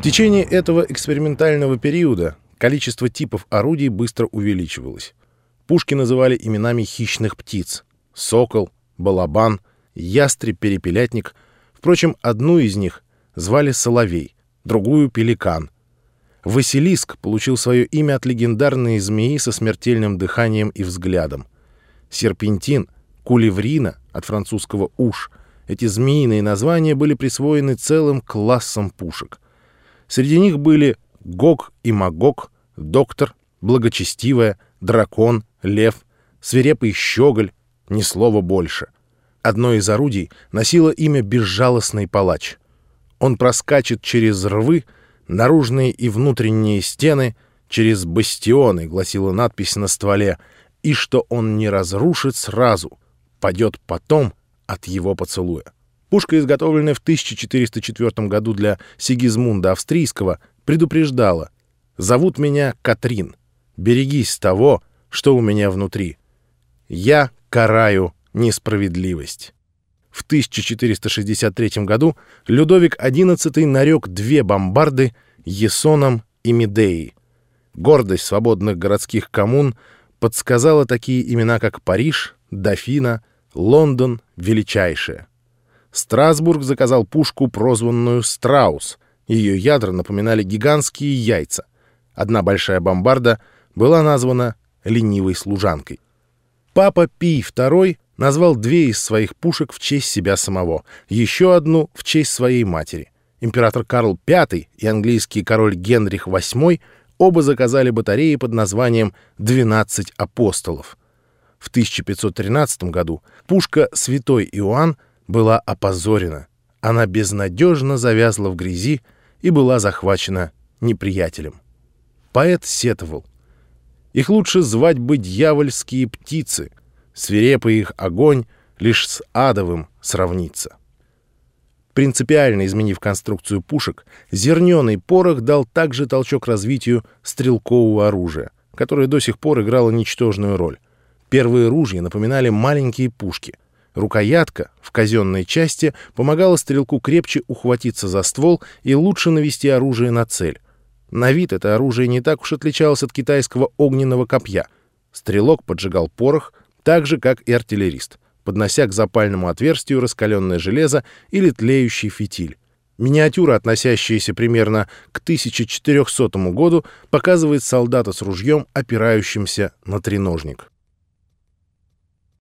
В течение этого экспериментального периода количество типов орудий быстро увеличивалось. Пушки называли именами хищных птиц — сокол, балабан, ястреб-перепелятник. Впрочем, одну из них звали Соловей, другую — Пеликан. Василиск получил свое имя от легендарной змеи со смертельным дыханием и взглядом. Серпентин, кулеврина от французского «уж». Эти змеиные названия были присвоены целым классом пушек. Среди них были Гог и Магог, Доктор, Благочестивая, Дракон, Лев, Свирепый Щеголь, ни слова больше. Одно из орудий носило имя «Безжалостный палач». Он проскачет через рвы, наружные и внутренние стены, через бастионы, гласила надпись на стволе, и что он не разрушит сразу, падет потом от его поцелуя. Пушка, изготовленная в 1404 году для Сигизмунда Австрийского, предупреждала «Зовут меня Катрин. Берегись того, что у меня внутри. Я караю несправедливость». В 1463 году Людовик XI нарек две бомбарды Есоном и Медеей. Гордость свободных городских коммун подсказала такие имена, как Париж, Дофина, Лондон, Величайшая. Страсбург заказал пушку, прозванную «Страус». Ее ядра напоминали гигантские яйца. Одна большая бомбарда была названа «ленивой служанкой». Папа Пий II назвал две из своих пушек в честь себя самого, еще одну в честь своей матери. Император Карл V и английский король Генрих VIII оба заказали батареи под названием «12 апостолов». В 1513 году пушка «Святой Иоанн» была опозорена. Она безнадежно завязла в грязи и была захвачена неприятелем. Поэт сетовал. Их лучше звать бы дьявольские птицы. Свирепый их огонь лишь с адовым сравнится. Принципиально изменив конструкцию пушек, зерненый порох дал также толчок развитию стрелкового оружия, которое до сих пор играло ничтожную роль. Первые ружья напоминали маленькие пушки — Рукоятка в казенной части помогала стрелку крепче ухватиться за ствол и лучше навести оружие на цель. На вид это оружие не так уж отличалось от китайского огненного копья. Стрелок поджигал порох так же, как и артиллерист, поднося к запальному отверстию раскаленное железо или тлеющий фитиль. Миниатюра, относящаяся примерно к 1400 году, показывает солдата с ружьем, опирающимся на треножник.